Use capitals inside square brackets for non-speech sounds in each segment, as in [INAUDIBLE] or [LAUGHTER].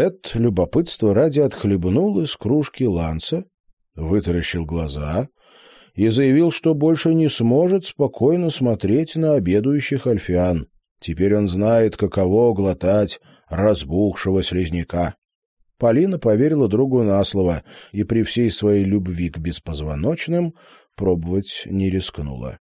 Тед любопытство ради отхлебнул из кружки ланца, вытаращил глаза и заявил, что больше не сможет спокойно смотреть на обедающих альфиан. Теперь он знает, каково глотать разбухшего слизняка. Полина поверила другу на слово и при всей своей любви к беспозвоночным пробовать не рискнула.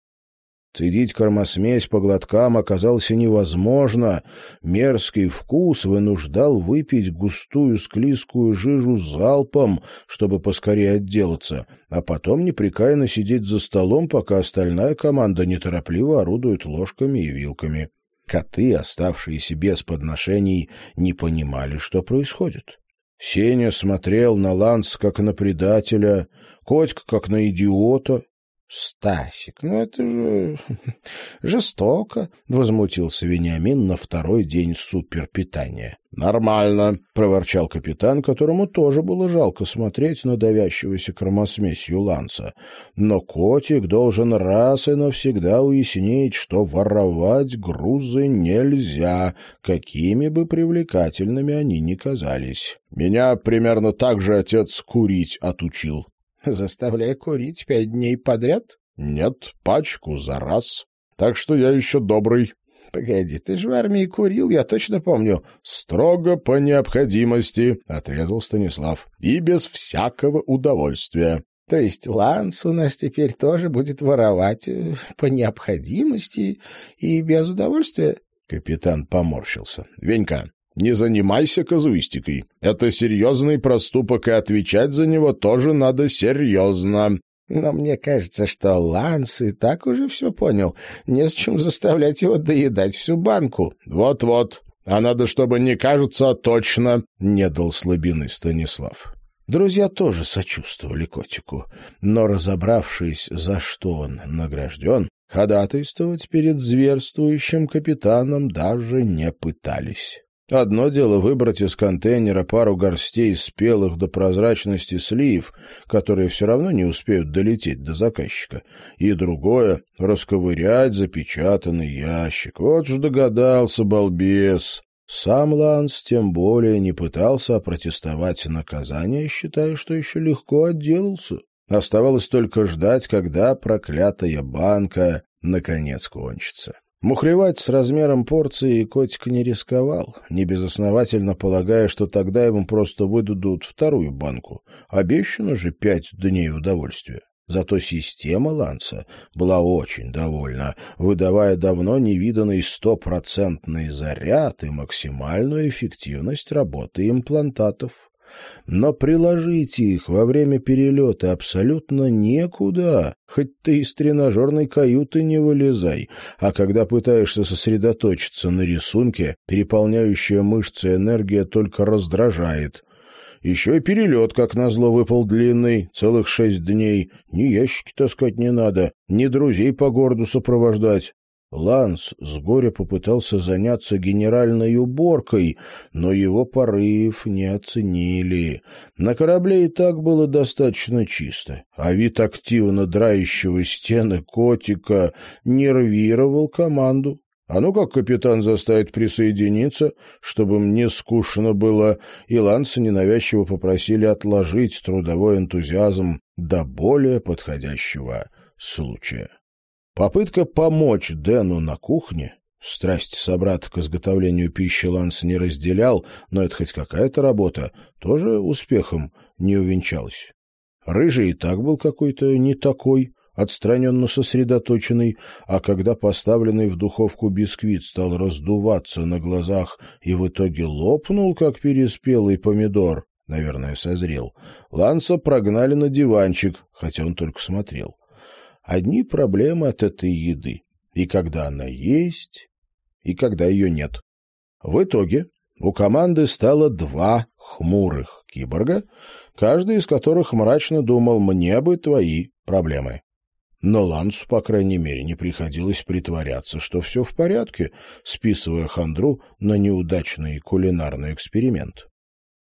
Цедить кормосмесь по глоткам оказался невозможно. Мерзкий вкус вынуждал выпить густую склизкую жижу залпом, чтобы поскорее отделаться, а потом непрекаянно сидеть за столом, пока остальная команда неторопливо орудует ложками и вилками. Коты, оставшиеся без подношений, не понимали, что происходит. Сеня смотрел на Ланс как на предателя, Котька как на идиота, Стасик, ну это же [LAUGHS] жестоко, — возмутился Вениамин на второй день суперпитания. — Нормально, — проворчал капитан, которому тоже было жалко смотреть на давящегося кромосмесью ланца. Но котик должен раз и навсегда уяснить, что воровать грузы нельзя, какими бы привлекательными они ни казались. Меня примерно так же отец курить отучил заставляя курить пять дней подряд? — Нет, пачку за раз. Так что я еще добрый. — Погоди, ты же в армии курил, я точно помню. — Строго по необходимости, — отрезал Станислав, — и без всякого удовольствия. — То есть Ланс у нас теперь тоже будет воровать э, по необходимости и без удовольствия? Капитан поморщился. — Венька, не занимайся казуистикой. Это серьезный проступок, и отвечать за него тоже надо серьезно. Но мне кажется, что Ланс и так уже все понял. Не с чем заставлять его доедать всю банку. Вот-вот. А надо, чтобы не кажется, а точно, — не дал слабины Станислав. Друзья тоже сочувствовали котику, но, разобравшись, за что он награжден, ходатайствовать перед зверствующим капитаном даже не пытались. Одно дело выбрать из контейнера пару горстей спелых до прозрачности слив, которые все равно не успеют долететь до заказчика, и другое — расковырять запечатанный ящик. Вот же догадался, балбес! Сам Ланс тем более не пытался опротестовать наказание, считая, что еще легко отделался. Оставалось только ждать, когда проклятая банка наконец кончится. Мухлевать с размером порции котик не рисковал, небезосновательно полагая, что тогда ему просто выдадут вторую банку. Обещано же пять дней удовольствия. Зато система Ланса была очень довольна, выдавая давно невиданный стопроцентный заряд и максимальную эффективность работы имплантатов но приложить их во время перелета абсолютно некуда, хоть ты из тренажерной каюты не вылезай, а когда пытаешься сосредоточиться на рисунке, переполняющая мышцы энергия только раздражает. Еще и перелет, как назло, выпал длинный, целых шесть дней. Ни ящики таскать не надо, ни друзей по городу сопровождать. Ланс с горя попытался заняться генеральной уборкой, но его порыв не оценили. На корабле и так было достаточно чисто, а вид активно драющего стены котика нервировал команду. А ну как капитан заставит присоединиться, чтобы мне скучно было, и Ланса ненавязчиво попросили отложить трудовой энтузиазм до более подходящего случая. Попытка помочь Дэну на кухне, страсть собрата к изготовлению пищи Ланс не разделял, но это хоть какая-то работа, тоже успехом не увенчалась. Рыжий и так был какой-то не такой, отстраненно сосредоточенный, а когда поставленный в духовку бисквит стал раздуваться на глазах и в итоге лопнул, как переспелый помидор, наверное, созрел, Ланса прогнали на диванчик, хотя он только смотрел одни проблемы от этой еды. И когда она есть, и когда ее нет. В итоге у команды стало два хмурых киборга, каждый из которых мрачно думал «мне бы твои проблемы». Но Лансу, по крайней мере, не приходилось притворяться, что все в порядке, списывая хандру на неудачный кулинарный эксперимент.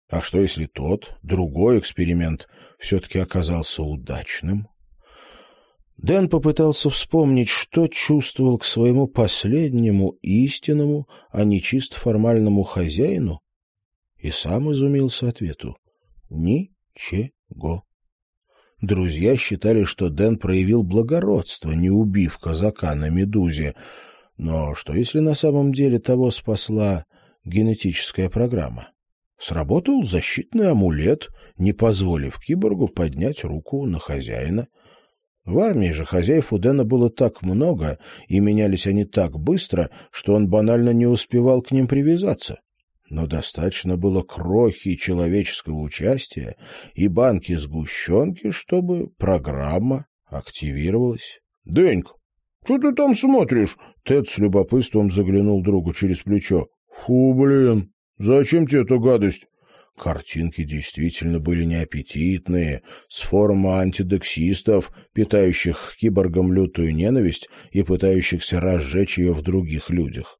А что, если тот, другой эксперимент, все-таки оказался удачным? Дэн попытался вспомнить, что чувствовал к своему последнему истинному, а не чисто формальному хозяину, и сам изумился ответу. Ничего. Друзья считали, что Дэн проявил благородство, не убив казака на медузе. Но что, если на самом деле того спасла генетическая программа? Сработал защитный амулет, не позволив киборгу поднять руку на хозяина. В армии же хозяев у Дэна было так много, и менялись они так быстро, что он банально не успевал к ним привязаться. Но достаточно было крохи человеческого участия и банки сгущенки, чтобы программа активировалась. — Денька, что ты там смотришь? Тед с любопытством заглянул другу через плечо. — Фу, блин, зачем тебе эта гадость? Картинки действительно были неаппетитные, с форума антидексистов, питающих киборгам лютую ненависть и пытающихся разжечь ее в других людях.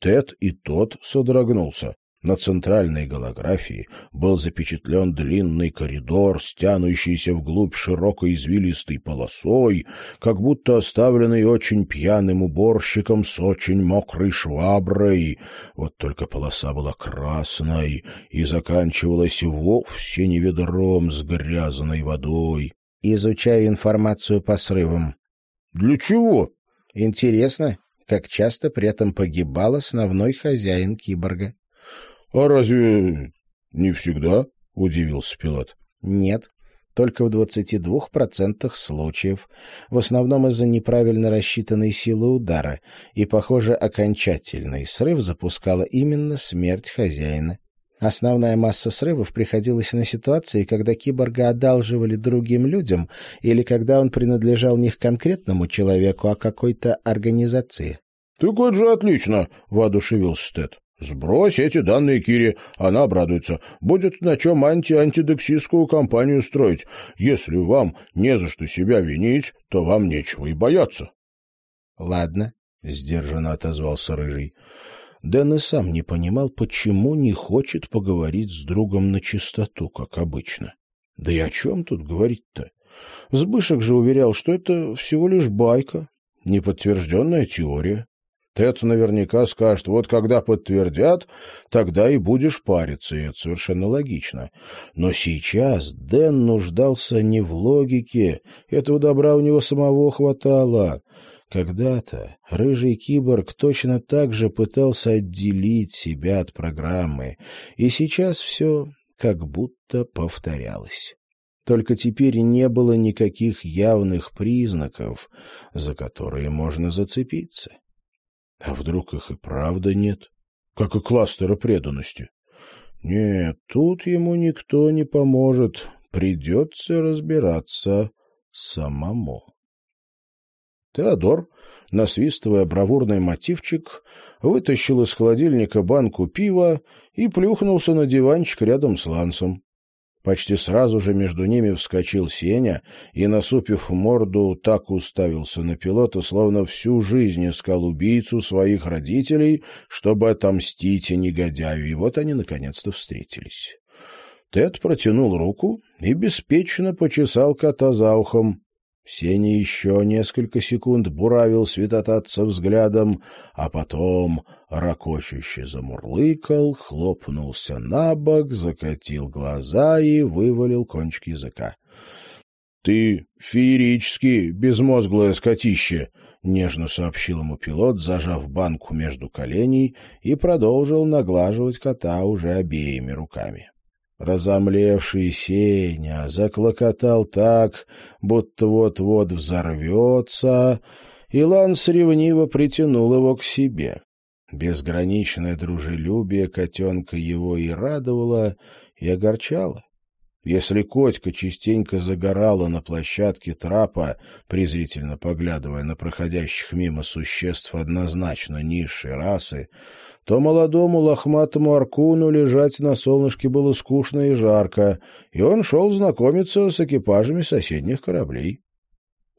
Тед и тот содрогнулся. На центральной голографии был запечатлен длинный коридор, стянущийся вглубь широкой извилистой полосой, как будто оставленный очень пьяным уборщиком с очень мокрой шваброй. Вот только полоса была красной и заканчивалась вовсе не ведром с грязной водой. «Изучаю информацию по срывам». «Для чего?» «Интересно, как часто при этом погибал основной хозяин киборга». «А разве не всегда?» — удивился пилот. «Нет, только в 22% случаев, в основном из-за неправильно рассчитанной силы удара, и, похоже, окончательный срыв запускала именно смерть хозяина. Основная масса срывов приходилась на ситуации, когда киборга одалживали другим людям или когда он принадлежал не к конкретному человеку, а какой-то организации. — Так это же отлично! — воодушевился Стэд. Сбрось эти данные Кире, она обрадуется. Будет на чем анти-антидексистскую кампанию строить. Если вам не за что себя винить, то вам нечего и бояться. — Ладно, — сдержанно отозвался Рыжий. Дэн и сам не понимал, почему не хочет поговорить с другом на чистоту, как обычно. Да и о чем тут говорить-то? Сбышек же уверял, что это всего лишь байка, неподтвержденная теория. Тед наверняка скажет, вот когда подтвердят, тогда и будешь париться, и это совершенно логично. Но сейчас Дэн нуждался не в логике, этого добра у него самого хватало. Когда-то рыжий киборг точно так же пытался отделить себя от программы, и сейчас все как будто повторялось. Только теперь не было никаких явных признаков, за которые можно зацепиться. А вдруг их и правда нет? Как и кластера преданности. Нет, тут ему никто не поможет. Придется разбираться самому. Теодор, насвистывая бравурный мотивчик, вытащил из холодильника банку пива и плюхнулся на диванчик рядом с Лансом. Почти сразу же между ними вскочил Сеня и, насупив морду, так уставился на пилота, словно всю жизнь искал убийцу своих родителей, чтобы отомстить негодяю, и вот они наконец-то встретились. Тед протянул руку и беспечно почесал кота за ухом. Сеня еще несколько секунд буравил святотатца взглядом, а потом ракочуще замурлыкал, хлопнулся на бок, закатил глаза и вывалил кончик языка. — Ты феерически безмозглое скотище! — нежно сообщил ему пилот, зажав банку между коленей, и продолжил наглаживать кота уже обеими руками. Разомлевший Сеня заклокотал так, будто вот-вот взорвется, и Ланс ревниво притянул его к себе. Безграничное дружелюбие котенка его и радовало, и огорчало. Если Котька частенько загорала на площадке трапа, презрительно поглядывая на проходящих мимо существ однозначно низшей расы, то молодому лохматому Аркуну лежать на солнышке было скучно и жарко, и он шел знакомиться с экипажами соседних кораблей.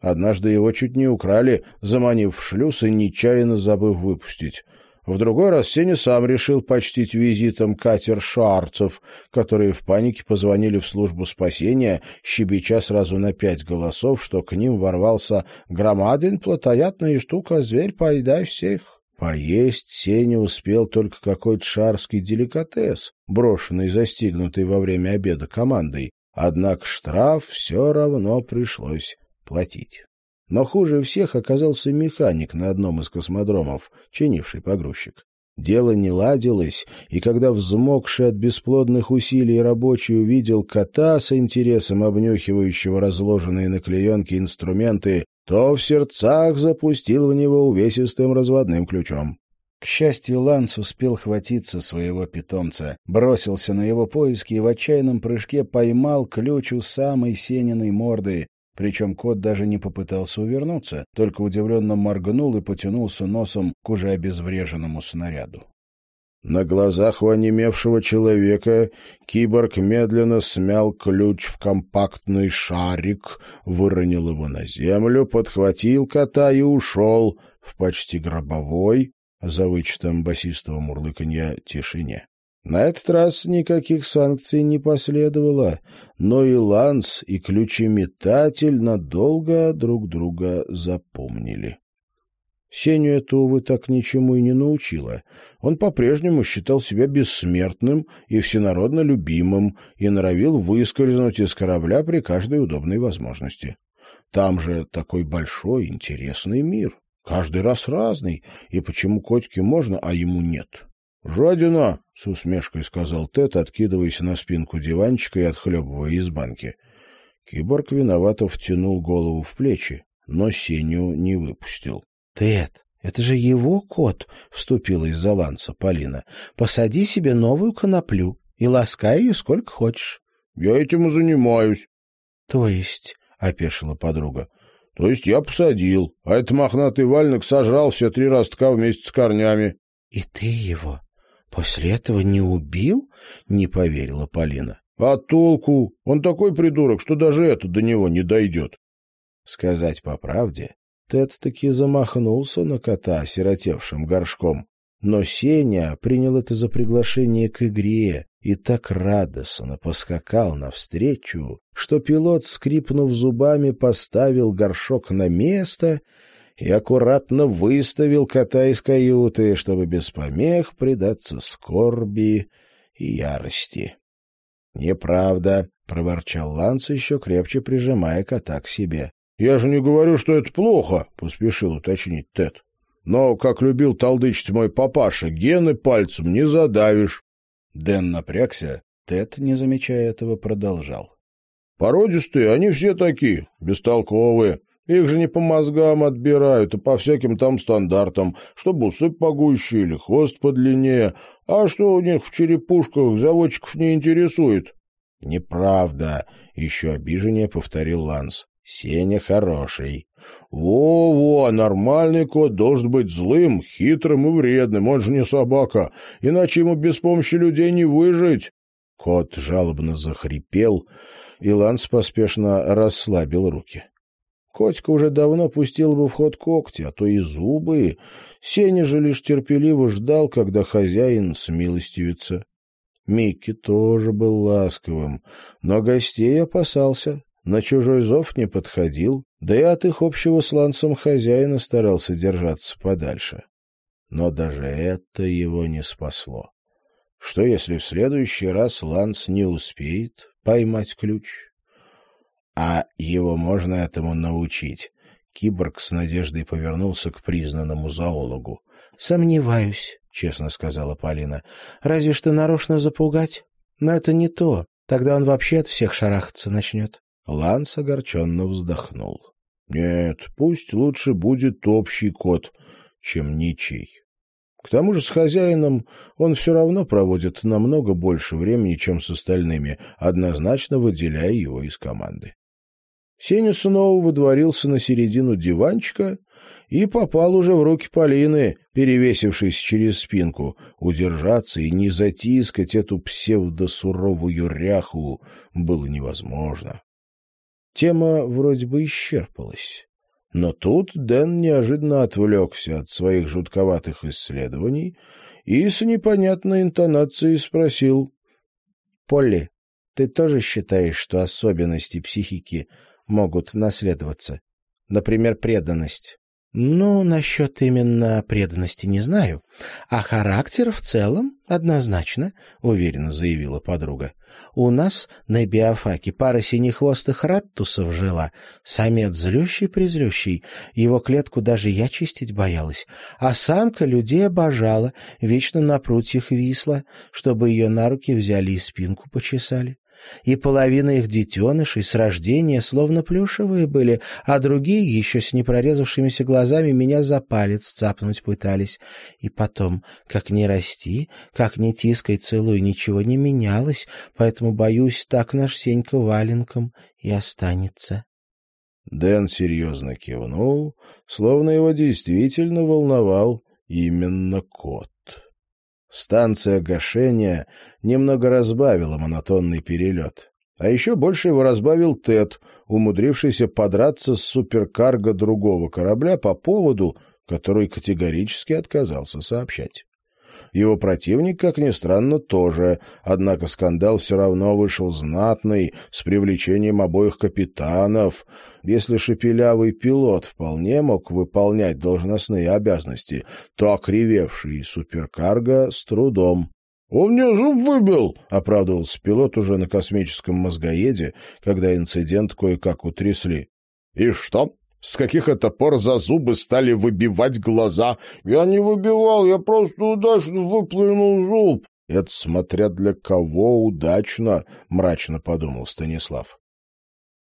Однажды его чуть не украли, заманив в шлюз и нечаянно забыв выпустить. В другой раз Сеня сам решил почтить визитом катер шарцев, которые в панике позвонили в службу спасения, щебеча сразу на пять голосов, что к ним ворвался громадин плотоядная штука, зверь, поедай всех. Поесть Сеня успел только какой-то шарский деликатес, брошенный и застигнутый во время обеда командой, однако штраф все равно пришлось платить. Но хуже всех оказался механик на одном из космодромов, чинивший погрузчик. Дело не ладилось, и когда взмокший от бесплодных усилий рабочий увидел кота с интересом обнюхивающего разложенные на клеенке инструменты, то в сердцах запустил в него увесистым разводным ключом. К счастью, Ланс успел хватиться своего питомца, бросился на его поиски и в отчаянном прыжке поймал ключ у самой Сениной морды, причем кот даже не попытался увернуться, только удивленно моргнул и потянулся носом к уже обезвреженному снаряду. На глазах у онемевшего человека киборг медленно смял ключ в компактный шарик, выронил его на землю, подхватил кота и ушел в почти гробовой, за вычетом басистого мурлыканья, тишине. На этот раз никаких санкций не последовало, но и Ланс, и ключеметатель надолго друг друга запомнили. Сеню это, увы, так ничему и не научило. Он по-прежнему считал себя бессмертным и всенародно любимым и норовил выскользнуть из корабля при каждой удобной возможности. Там же такой большой, интересный мир. Каждый раз разный, и почему котике можно, а ему нет? «Жадина!» — с усмешкой сказал Тед, откидываясь на спинку диванчика и отхлебывая из банки. Киборг виновато втянул голову в плечи, но Сеню не выпустил. «Тед, это же его кот!» — вступила из-за ланца Полина. «Посади себе новую коноплю и ласкай ее сколько хочешь». «Я этим и занимаюсь». «То есть?» — опешила подруга. «То есть я посадил, а этот мохнатый вальник сожрал все три ростка вместе с корнями». «И ты его «После этого не убил?» — не поверила Полина. «А толку? Он такой придурок, что даже это до него не дойдет». Сказать по правде, Тед таки замахнулся на кота, сиротевшим горшком. Но Сеня принял это за приглашение к игре и так радостно поскакал навстречу, что пилот, скрипнув зубами, поставил горшок на место — и аккуратно выставил кота из каюты, чтобы без помех предаться скорби и ярости. «Неправда», — проворчал Ланс, еще крепче прижимая кота к себе. «Я же не говорю, что это плохо», — поспешил уточнить Тед. «Но, как любил толдычить мой папаша, гены пальцем не задавишь». Дэн напрягся, Тед, не замечая этого, продолжал. «Породистые, они все такие, бестолковые. Их же не по мозгам отбирают, а по всяким там стандартам, чтобы усы погуще или хвост подлиннее. А что у них в черепушках, заводчиков не интересует. — Неправда, — еще обиженнее повторил Ланс. — Сеня хороший. Во-во, нормальный кот должен быть злым, хитрым и вредным, он же не собака, иначе ему без помощи людей не выжить. Кот жалобно захрипел, и Ланс поспешно расслабил руки. Котька уже давно пустил бы в ход когти, а то и зубы. Сеня же лишь терпеливо ждал, когда хозяин смилостивится. Микки тоже был ласковым, но гостей опасался, на чужой зов не подходил, да и от их общего с Лансом хозяина старался держаться подальше. Но даже это его не спасло. Что, если в следующий раз Ланс не успеет поймать ключ? А его можно этому научить? Киборг с надеждой повернулся к признанному зоологу. — Сомневаюсь, — честно сказала Полина. — Разве что нарочно запугать. Но это не то. Тогда он вообще от всех шарахаться начнет. Ланс огорченно вздохнул. — Нет, пусть лучше будет общий кот, чем ничей. К тому же с хозяином он все равно проводит намного больше времени, чем с остальными, однозначно выделяя его из команды. Сеня снова выдворился на середину диванчика и попал уже в руки Полины, перевесившись через спинку. Удержаться и не затискать эту псевдосуровую ряху было невозможно. Тема вроде бы исчерпалась. Но тут Дэн неожиданно отвлекся от своих жутковатых исследований и с непонятной интонацией спросил. — Полли, ты тоже считаешь, что особенности психики могут наследоваться. Например, преданность. Ну, насчет именно преданности не знаю, а характер в целом однозначно, — уверенно заявила подруга. У нас на биофаке пара синехвостых раттусов жила, самец злющий-призлющий, его клетку даже я чистить боялась, а самка людей обожала, вечно на прутьях висла, чтобы ее на руки взяли и спинку почесали и половина их детенышей с рождения словно плюшевые были, а другие, еще с непрорезавшимися глазами, меня за палец цапнуть пытались. И потом, как не расти, как не тискай целуй, ничего не менялось, поэтому, боюсь, так наш Сенька валенком и останется. Дэн серьезно кивнул, словно его действительно волновал именно кот. Станция гашения немного разбавила монотонный перелет. А еще больше его разбавил Тед, умудрившийся подраться с суперкарго другого корабля по поводу, который категорически отказался сообщать. Его противник, как ни странно, тоже, однако скандал все равно вышел знатный, с привлечением обоих капитанов. Если шепелявый пилот вполне мог выполнять должностные обязанности, то окривевший суперкарго с трудом. «Он мне зуб выбил!» — оправдывался пилот уже на космическом мозгоеде, когда инцидент кое-как утрясли. «И что?» С каких это пор за зубы стали выбивать глаза? Я не выбивал, я просто удачно выплюнул зуб. Это смотря для кого удачно, мрачно подумал Станислав.